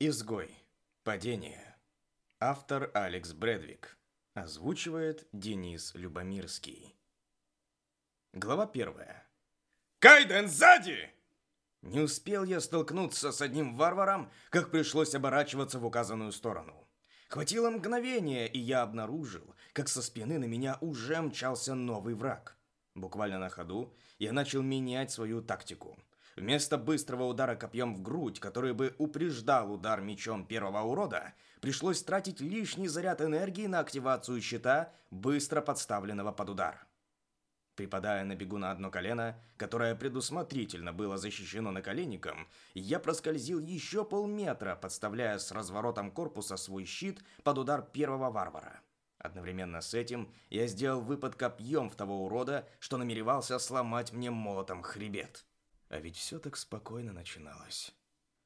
Изгой. Падение. Автор Алекс Брэдвик. Озвучивает Денис Любомирский. Глава первая. «Кайден, сзади!» Не успел я столкнуться с одним варваром, как пришлось оборачиваться в указанную сторону. Хватило мгновения, и я обнаружил, как со спины на меня уже мчался новый враг. Буквально на ходу я начал менять свою тактику – Вместо быстрого удара копьем в грудь, который бы упреждал удар мечом первого урода, пришлось тратить лишний заряд энергии на активацию щита, быстро подставленного под удар. Припадая на бегу на одно колено, которое предусмотрительно было защищено наколенником, я проскользил еще полметра, подставляя с разворотом корпуса свой щит под удар первого варвара. Одновременно с этим я сделал выпад копьем в того урода, что намеревался сломать мне молотом хребет. А ведь все так спокойно начиналось.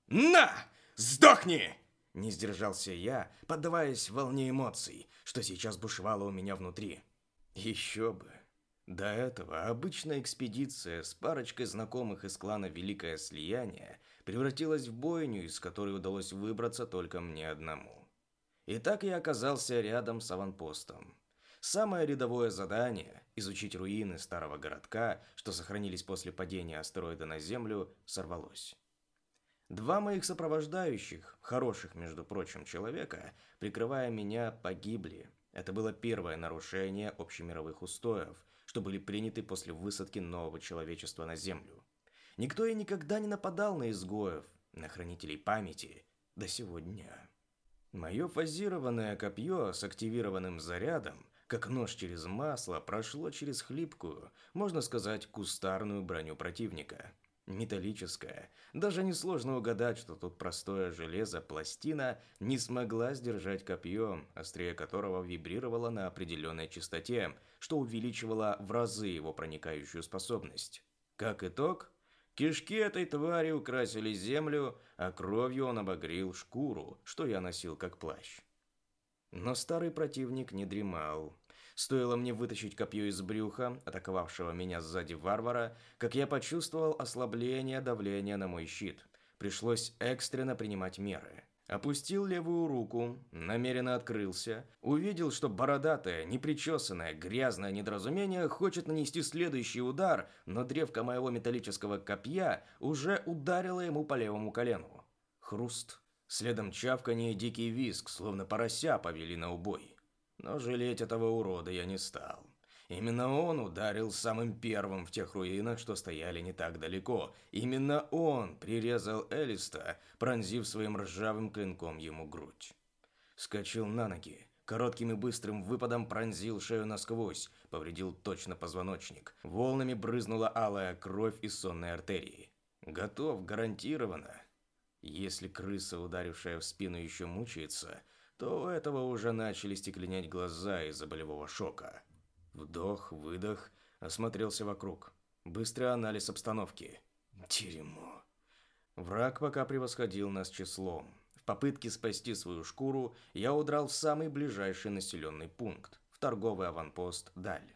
«На! Сдохни!» Не сдержался я, поддаваясь волне эмоций, что сейчас бушевало у меня внутри. Еще бы. До этого обычная экспедиция с парочкой знакомых из клана Великое Слияние превратилась в бойню, из которой удалось выбраться только мне одному. И так я оказался рядом с аванпостом. Самое рядовое задание – изучить руины старого городка, что сохранились после падения астероида на Землю, сорвалось. Два моих сопровождающих, хороших, между прочим, человека, прикрывая меня, погибли. Это было первое нарушение общемировых устоев, что были приняты после высадки нового человечества на Землю. Никто и никогда не нападал на изгоев, на хранителей памяти, до сегодня. Мое фазированное копье с активированным зарядом как нож через масло, прошло через хлипкую, можно сказать, кустарную броню противника. Металлическая. Даже несложно угадать, что тут простое железо, пластина, не смогла сдержать копье, острие которого вибрировало на определенной частоте, что увеличивало в разы его проникающую способность. Как итог, кишки этой твари украсили землю, а кровью он обогрел шкуру, что я носил как плащ. Но старый противник не дремал. Стоило мне вытащить копье из брюха, атаковавшего меня сзади варвара, как я почувствовал ослабление давления на мой щит. Пришлось экстренно принимать меры. Опустил левую руку, намеренно открылся, увидел, что бородатое, непричесанное, грязное недоразумение хочет нанести следующий удар, но древко моего металлического копья уже ударило ему по левому колену. Хруст. Следом чавканье и дикий визг, словно порося повели на убой. Но жалеть этого урода я не стал. Именно он ударил самым первым в тех руинах, что стояли не так далеко. Именно он прирезал Элиста, пронзив своим ржавым клинком ему грудь. Скочил на ноги, коротким и быстрым выпадом пронзил шею насквозь, повредил точно позвоночник. Волнами брызнула алая кровь из сонной артерии. Готов, гарантированно. Если крыса, ударившая в спину, еще мучается, то у этого уже начали стекленеть глаза из-за болевого шока. Вдох, выдох, осмотрелся вокруг. Быстрый анализ обстановки. Дерьмо. Враг пока превосходил нас числом. В попытке спасти свою шкуру я удрал в самый ближайший населенный пункт, в торговый аванпост Даль.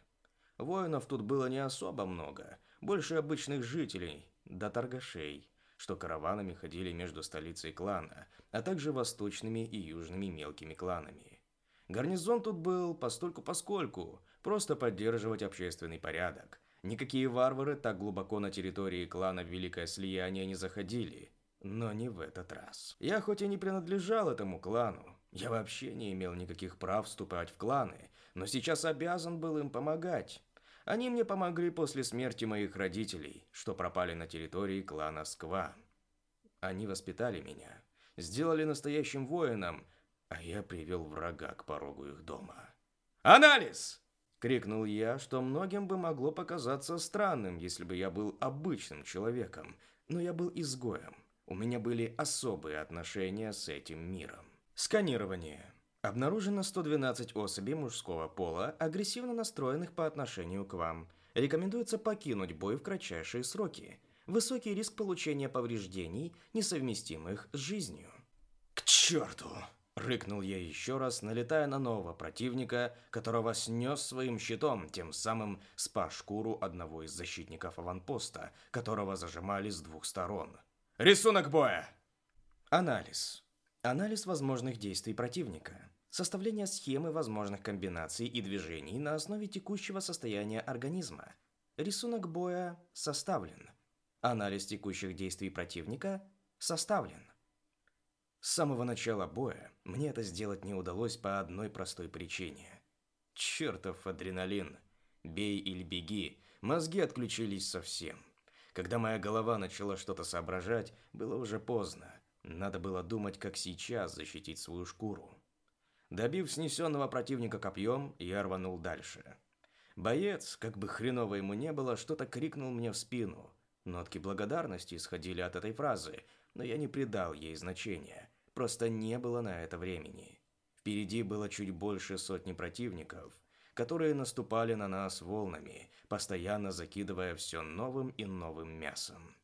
Воинов тут было не особо много, больше обычных жителей, да торгашей что караванами ходили между столицей клана, а также восточными и южными мелкими кланами. Гарнизон тут был постольку-поскольку, просто поддерживать общественный порядок. Никакие варвары так глубоко на территории клана Великое Слияние не заходили. Но не в этот раз. Я хоть и не принадлежал этому клану, я вообще не имел никаких прав вступать в кланы, но сейчас обязан был им помогать. Они мне помогли после смерти моих родителей, что пропали на территории клана Сква. Они воспитали меня, сделали настоящим воином, а я привел врага к порогу их дома. «Анализ!» — крикнул я, что многим бы могло показаться странным, если бы я был обычным человеком, но я был изгоем. У меня были особые отношения с этим миром. Сканирование. Обнаружено 112 особей мужского пола, агрессивно настроенных по отношению к вам. Рекомендуется покинуть бой в кратчайшие сроки. Высокий риск получения повреждений, несовместимых с жизнью. «К черту!» – рыкнул я еще раз, налетая на нового противника, которого снес своим щитом, тем самым спас шкуру одного из защитников аванпоста, которого зажимали с двух сторон. «Рисунок боя!» Анализ. Анализ возможных действий противника. Составление схемы возможных комбинаций и движений на основе текущего состояния организма. Рисунок боя составлен. Анализ текущих действий противника составлен. С самого начала боя мне это сделать не удалось по одной простой причине. Чертов адреналин. Бей или беги, мозги отключились совсем. Когда моя голова начала что-то соображать, было уже поздно. Надо было думать, как сейчас защитить свою шкуру. Добив снесенного противника копьем, я рванул дальше. Боец, как бы хреново ему не было, что-то крикнул мне в спину. Нотки благодарности исходили от этой фразы, но я не придал ей значения. Просто не было на это времени. Впереди было чуть больше сотни противников, которые наступали на нас волнами, постоянно закидывая все новым и новым мясом.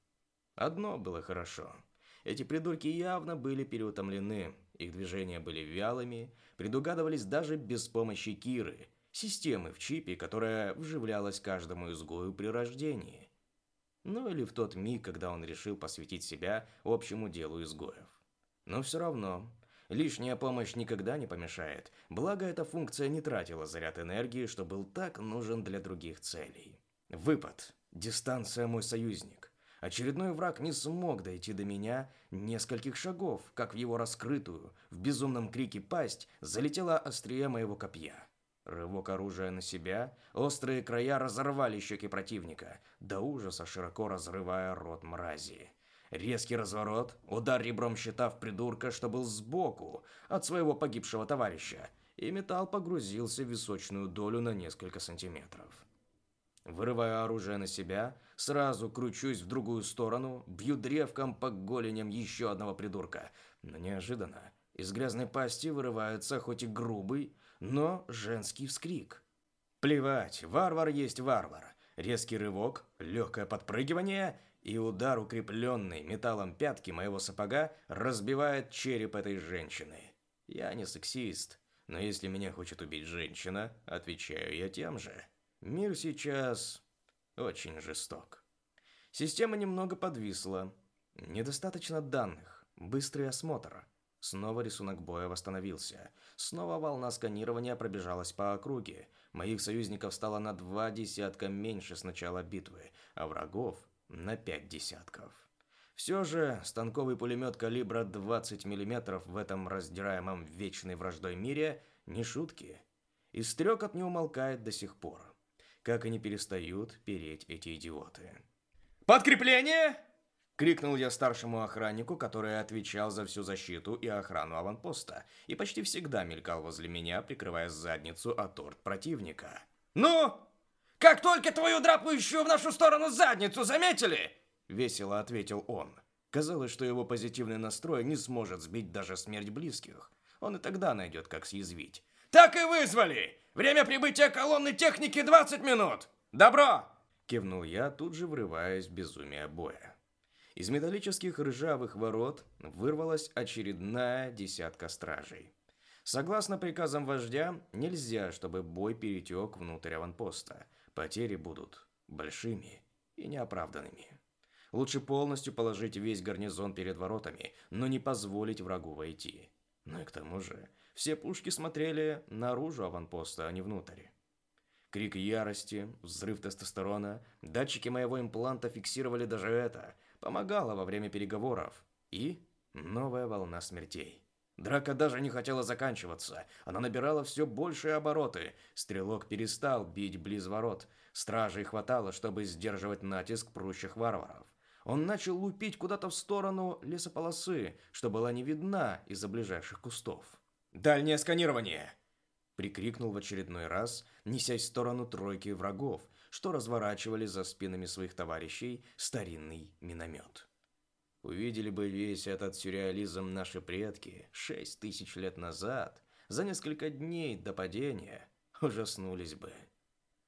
Одно было хорошо. Эти придурки явно были переутомлены, их движения были вялыми, предугадывались даже без помощи Киры, системы в чипе, которая вживлялась каждому изгою при рождении. Ну или в тот миг, когда он решил посвятить себя общему делу изгоев. Но все равно, лишняя помощь никогда не помешает, благо эта функция не тратила заряд энергии, что был так нужен для других целей. Выпад. Дистанция мой союзник. Очередной враг не смог дойти до меня нескольких шагов, как в его раскрытую, в безумном крике пасть залетела острие моего копья. Рывок оружия на себя, острые края разорвали щеки противника, до ужаса широко разрывая рот мрази. Резкий разворот, удар ребром щита в придурка, что был сбоку от своего погибшего товарища, и металл погрузился в височную долю на несколько сантиметров. Вырываю оружие на себя, сразу кручусь в другую сторону, бью древком по голеням еще одного придурка. Но неожиданно из грязной пасти вырывается хоть и грубый, но женский вскрик. Плевать, варвар есть варвар. Резкий рывок, легкое подпрыгивание — и удар, укрепленный металлом пятки моего сапога, разбивает череп этой женщины. Я не сексист, но если меня хочет убить женщина, отвечаю я тем же. Мир сейчас очень жесток. Система немного подвисла. Недостаточно данных. Быстрый осмотр. Снова рисунок боя восстановился. Снова волна сканирования пробежалась по округе. Моих союзников стало на два десятка меньше с начала битвы, а врагов на пять десятков. Все же станковый пулемет калибра 20 мм в этом раздираемом вечной враждой мире не шутки. И стрекот не умолкает до сих пор. Как и не перестают переть эти идиоты. «Подкрепление!» — крикнул я старшему охраннику, который отвечал за всю защиту и охрану аванпоста, и почти всегда мелькал возле меня, прикрывая задницу от торт противника. «Ну, как только твою драпающую в нашу сторону задницу заметили!» Весело ответил он. Казалось, что его позитивный настрой не сможет сбить даже смерть близких. Он и тогда найдет, как съязвить. «Так и вызвали! Время прибытия колонны техники 20 минут! Добро!» Кивнул я, тут же врываясь в безумие боя. Из металлических ржавых ворот вырвалась очередная десятка стражей. Согласно приказам вождя, нельзя, чтобы бой перетек внутрь аванпоста – Потери будут большими и неоправданными. Лучше полностью положить весь гарнизон перед воротами, но не позволить врагу войти. Ну и к тому же, все пушки смотрели наружу аванпоста, а не внутрь. Крик ярости, взрыв тестостерона, датчики моего импланта фиксировали даже это, помогало во время переговоров. И новая волна смертей. Драка даже не хотела заканчиваться. Она набирала все большие обороты. Стрелок перестал бить близ ворот. Стражей хватало, чтобы сдерживать натиск прущих варваров. Он начал лупить куда-то в сторону лесополосы, что была не видна из-за ближайших кустов. «Дальнее сканирование!» Прикрикнул в очередной раз, несясь в сторону тройки врагов, что разворачивали за спинами своих товарищей старинный миномет. Увидели бы весь этот сюрреализм наши предки шесть тысяч лет назад, за несколько дней до падения, ужаснулись бы.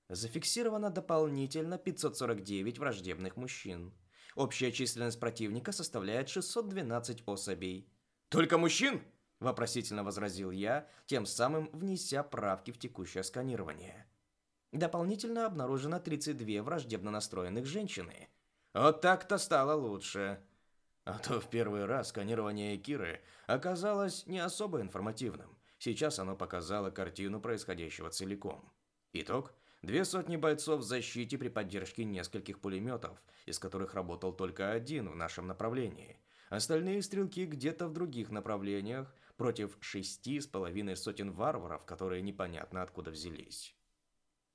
Зафиксировано дополнительно 549 враждебных мужчин. Общая численность противника составляет 612 особей. «Только мужчин?» – вопросительно возразил я, тем самым внеся правки в текущее сканирование. Дополнительно обнаружено 32 враждебно настроенных женщины. Вот так-то стало лучше. А то в первый раз сканирование Киры оказалось не особо информативным. Сейчас оно показало картину происходящего целиком. Итог – две сотни бойцов в защите при поддержке нескольких пулеметов, из которых работал только один в нашем направлении. Остальные стрелки где-то в других направлениях, против шести с половиной сотен варваров, которые непонятно откуда взялись.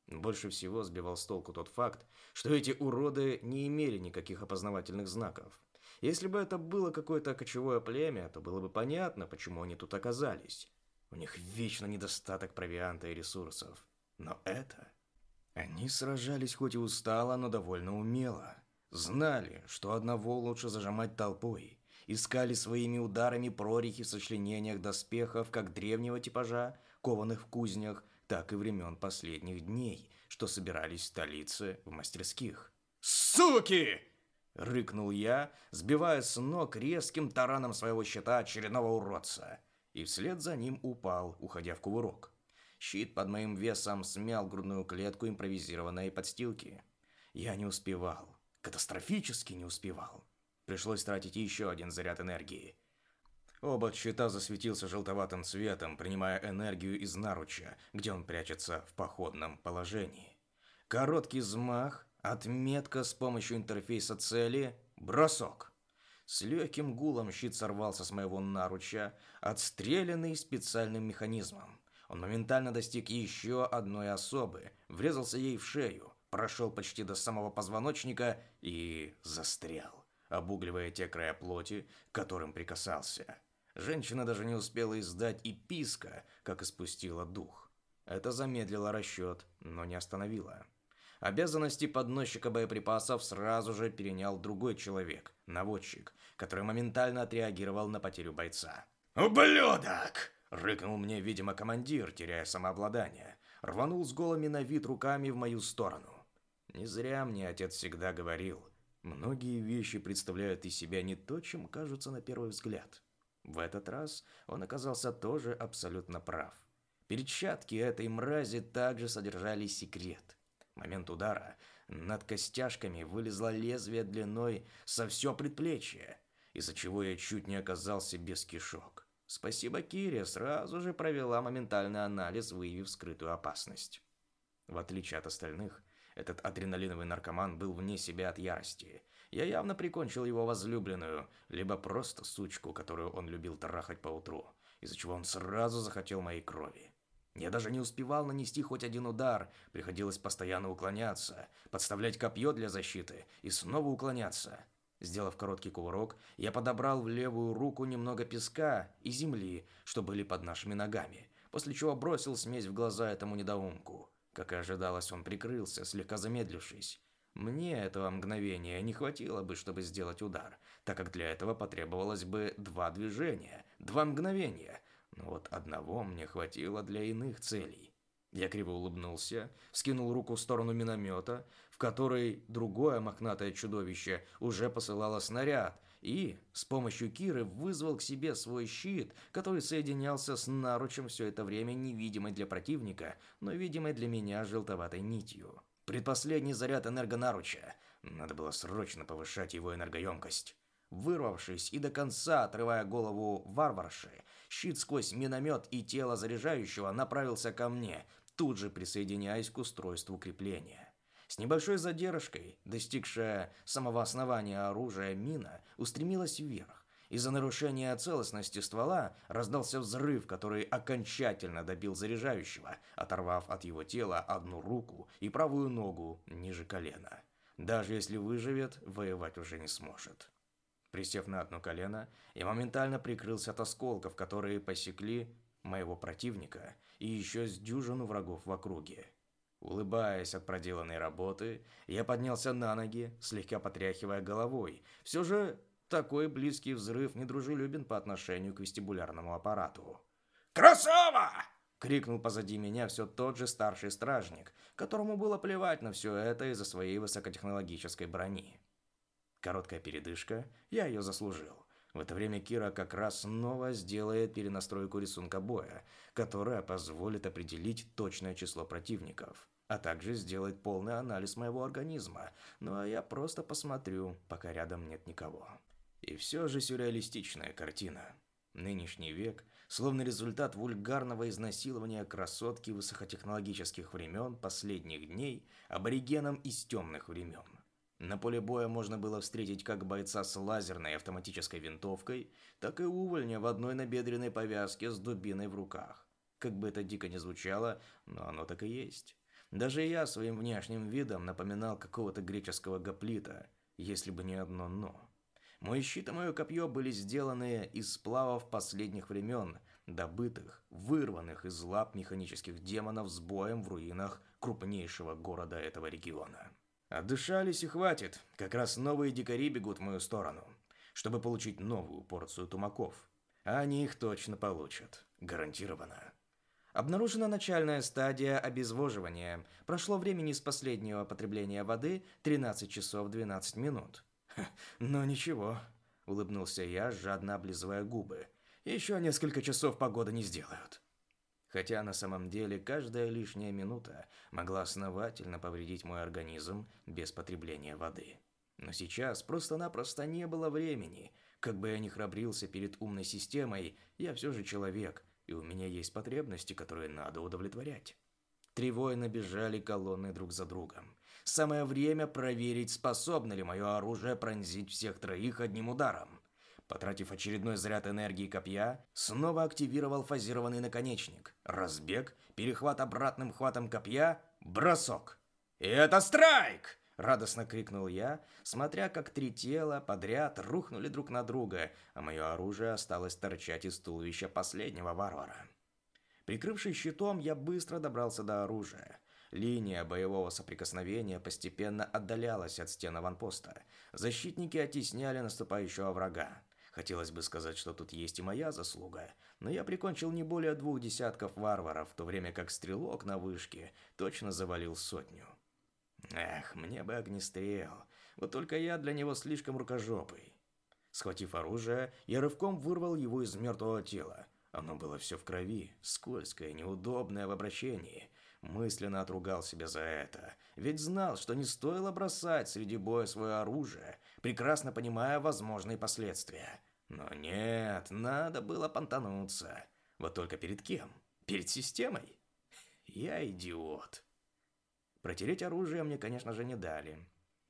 Больше всего сбивал с толку тот факт, что эти уроды не имели никаких опознавательных знаков. Если бы это было какое-то кочевое племя, то было бы понятно, почему они тут оказались. У них вечно недостаток провианта и ресурсов. Но это... Они сражались хоть и устало, но довольно умело. Знали, что одного лучше зажимать толпой. Искали своими ударами прорехи в сочленениях доспехов как древнего типажа, кованых в кузнях, так и времен последних дней, что собирались в столице в мастерских. «Суки!» — рыкнул я, сбивая с ног резким тараном своего щита очередного уродца. И вслед за ним упал, уходя в кувырок. Щит под моим весом смял грудную клетку импровизированной подстилки. Я не успевал. Катастрофически не успевал. Пришлось тратить еще один заряд энергии. Обод щита засветился желтоватым цветом, принимая энергию из наруча, где он прячется в походном положении. Короткий взмах, отметка с помощью интерфейса цели, бросок. С легким гулом щит сорвался с моего наруча, отстрелянный специальным механизмом. Он моментально достиг еще одной особы, врезался ей в шею, прошел почти до самого позвоночника и застрял, обугливая те края плоти, к которым прикасался. Женщина даже не успела издать и писка, как испустила дух. Это замедлило расчет, но не остановило. Обязанности подносчика боеприпасов сразу же перенял другой человек, наводчик, который моментально отреагировал на потерю бойца. «Ублюдок!» — рыкнул мне, видимо, командир, теряя самообладание. Рванул с голыми на вид руками в мою сторону. Не зря мне отец всегда говорил, многие вещи представляют из себя не то, чем кажутся на первый взгляд. В этот раз он оказался тоже абсолютно прав. Перчатки этой мрази также содержали секрет. В момент удара над костяшками вылезло лезвие длиной со все предплечье, из-за чего я чуть не оказался без кишок. Спасибо Кире, сразу же провела моментальный анализ, выявив скрытую опасность. В отличие от остальных, этот адреналиновый наркоман был вне себя от ярости. Я явно прикончил его возлюбленную, либо просто сучку, которую он любил трахать по утру, из-за чего он сразу захотел моей крови. Я даже не успевал нанести хоть один удар, приходилось постоянно уклоняться, подставлять копье для защиты и снова уклоняться. Сделав короткий кувырок, я подобрал в левую руку немного песка и земли, что были под нашими ногами, после чего бросил смесь в глаза этому недоумку. Как и ожидалось, он прикрылся, слегка замедлившись. Мне этого мгновения не хватило бы, чтобы сделать удар, так как для этого потребовалось бы два движения, два мгновения. Но вот одного мне хватило для иных целей. Я криво улыбнулся, вскинул руку в сторону миномета, в который другое мохнатое чудовище уже посылало снаряд, и с помощью Киры вызвал к себе свой щит, который соединялся с наручем все это время невидимой для противника, но видимой для меня желтоватой нитью. Предпоследний заряд энергонаруча. Надо было срочно повышать его энергоемкость. Вырвавшись и до конца отрывая голову варварши, щит сквозь миномет и тело заряжающего направился ко мне, тут же присоединяясь к устройству крепления. С небольшой задержкой, достигшая самого основания оружия, мина устремилась вверх. Из-за нарушения целостности ствола раздался взрыв, который окончательно добил заряжающего, оторвав от его тела одну руку и правую ногу ниже колена. Даже если выживет, воевать уже не сможет. Присев на одно колено, я моментально прикрылся от осколков, которые посекли моего противника и еще с дюжину врагов в округе. Улыбаясь от проделанной работы, я поднялся на ноги, слегка потряхивая головой. Все же такой близкий взрыв недружелюбен по отношению к вестибулярному аппарату. «Красава!» — крикнул позади меня все тот же старший стражник, которому было плевать на все это из-за своей высокотехнологической брони. Короткая передышка, я ее заслужил. В это время Кира как раз снова сделает перенастройку рисунка боя, которая позволит определить точное число противников, а также сделать полный анализ моего организма, ну а я просто посмотрю, пока рядом нет никого. И все же сюрреалистичная картина. Нынешний век словно результат вульгарного изнасилования красотки высокотехнологических времен последних дней аборигеном из темных времен. На поле боя можно было встретить как бойца с лазерной автоматической винтовкой, так и увольня в одной набедренной повязке с дубиной в руках. Как бы это дико не звучало, но оно так и есть. Даже я своим внешним видом напоминал какого-то греческого гоплита, если бы не одно «но». Мой щит и мое копье были сделаны из сплавов последних времен, добытых, вырванных из лап механических демонов с боем в руинах крупнейшего города этого региона. Отдышались и хватит, как раз новые дикари бегут в мою сторону, чтобы получить новую порцию тумаков. А они их точно получат, гарантированно. Обнаружена начальная стадия обезвоживания. Прошло времени с последнего потребления воды 13 часов 12 минут. «Ну ничего», — улыбнулся я, жадно облизывая губы. «Еще несколько часов погода не сделают». Хотя на самом деле каждая лишняя минута могла основательно повредить мой организм без потребления воды. Но сейчас просто-напросто не было времени. Как бы я ни храбрился перед умной системой, я все же человек, и у меня есть потребности, которые надо удовлетворять. Три воина бежали колонны друг за другом. Самое время проверить, способно ли мое оружие пронзить всех троих одним ударом. Потратив очередной заряд энергии копья, снова активировал фазированный наконечник. Разбег, перехват обратным хватом копья, бросок. «И это страйк!» – радостно крикнул я, смотря как три тела подряд рухнули друг на друга, а мое оружие осталось торчать из туловища последнего варвара. Прикрывшись щитом, я быстро добрался до оружия. Линия боевого соприкосновения постепенно отдалялась от стен аванпоста. Защитники оттесняли наступающего врага. Хотелось бы сказать, что тут есть и моя заслуга, но я прикончил не более двух десятков варваров, в то время как стрелок на вышке точно завалил сотню. Эх, мне бы огнестрел. Вот только я для него слишком рукожопый. Схватив оружие, я рывком вырвал его из мертвого тела. Оно было все в крови, скользкое, неудобное в обращении. Мысленно отругал себя за это, ведь знал, что не стоило бросать среди боя свое оружие, прекрасно понимая возможные последствия. Но нет, надо было понтануться. Вот только перед кем? Перед системой? Я идиот. Протереть оружие мне, конечно же, не дали.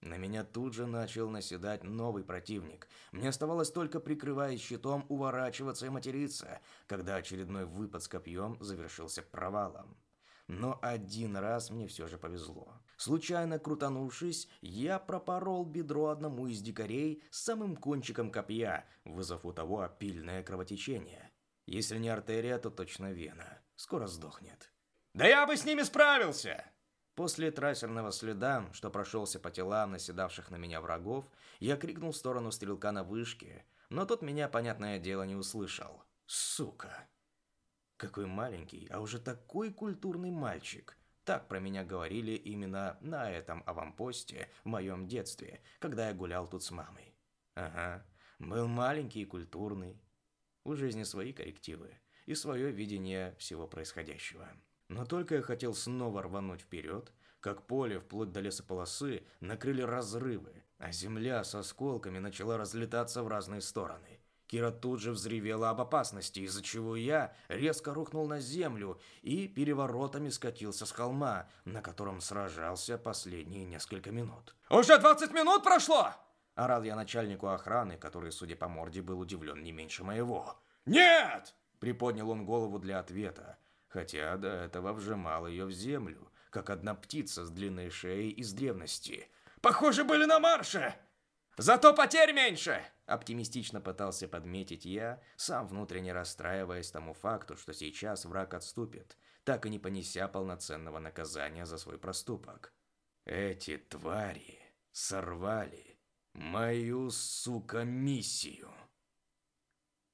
На меня тут же начал наседать новый противник. Мне оставалось только, прикрываясь щитом, уворачиваться и материться, когда очередной выпад с копьем завершился провалом. Но один раз мне все же повезло. Случайно крутанувшись, я пропорол бедро одному из дикарей самым кончиком копья, вызвав у того опильное кровотечение. Если не артерия, то точно вена. Скоро сдохнет. «Да я бы с ними справился!» После трассерного следа, что прошелся по телам наседавших на меня врагов, я крикнул в сторону стрелка на вышке, но тот меня, понятное дело, не услышал. «Сука!» Какой маленький, а уже такой культурный мальчик. Так про меня говорили именно на этом авампосте в моем детстве, когда я гулял тут с мамой. Ага, был маленький и культурный. У жизни свои коррективы и свое видение всего происходящего. Но только я хотел снова рвануть вперед, как поле вплоть до лесополосы накрыли разрывы, а земля с осколками начала разлетаться в разные стороны. Кира тут же взревела об опасности, из-за чего я резко рухнул на землю и переворотами скатился с холма, на котором сражался последние несколько минут. «Уже 20 минут прошло!» Орал я начальнику охраны, который, судя по морде, был удивлен не меньше моего. «Нет!» Приподнял он голову для ответа, хотя до этого вжимал ее в землю, как одна птица с длинной шеей из древности. «Похоже, были на марше!» «Зато потерь меньше!» Оптимистично пытался подметить я, сам внутренне расстраиваясь тому факту, что сейчас враг отступит, так и не понеся полноценного наказания за свой проступок. Эти твари сорвали мою, сука, миссию.